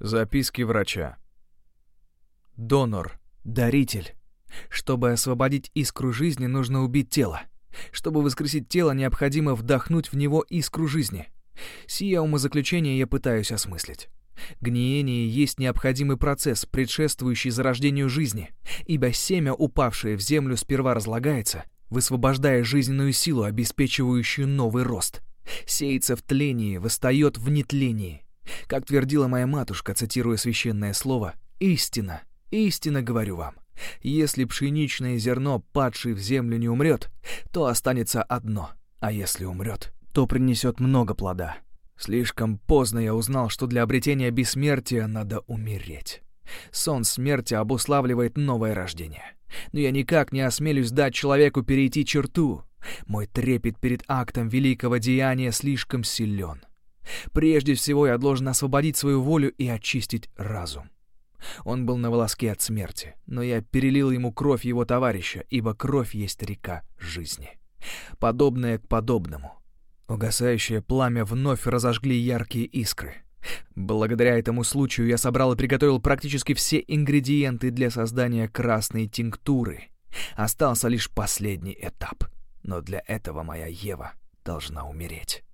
Записки врача. Донор, даритель. Чтобы освободить искру жизни, нужно убить тело. Чтобы воскресить тело, необходимо вдохнуть в него искру жизни. Сие умозаключение я пытаюсь осмыслить. Гниение есть необходимый процесс, предшествующий зарождению жизни, ибо семя, упавшее в землю, сперва разлагается, высвобождая жизненную силу, обеспечивающую новый рост. Сеется в тлении, восстает в нетлении. Как твердила моя матушка, цитируя священное слово, «Истина, истина говорю вам, если пшеничное зерно, падшее в землю, не умрет, то останется одно, а если умрет, то принесет много плода. Слишком поздно я узнал, что для обретения бессмертия надо умереть. Сон смерти обуславливает новое рождение. Но я никак не осмелюсь дать человеку перейти черту. Мой трепет перед актом великого деяния слишком силен. Прежде всего я должен освободить свою волю и очистить разум. Он был на волоске от смерти, но я перелил ему кровь его товарища, ибо кровь есть река жизни. Подобное к подобному. Угасающее пламя вновь разожгли яркие искры. Благодаря этому случаю я собрал и приготовил практически все ингредиенты для создания красной тинктуры. Остался лишь последний этап. Но для этого моя Ева должна умереть.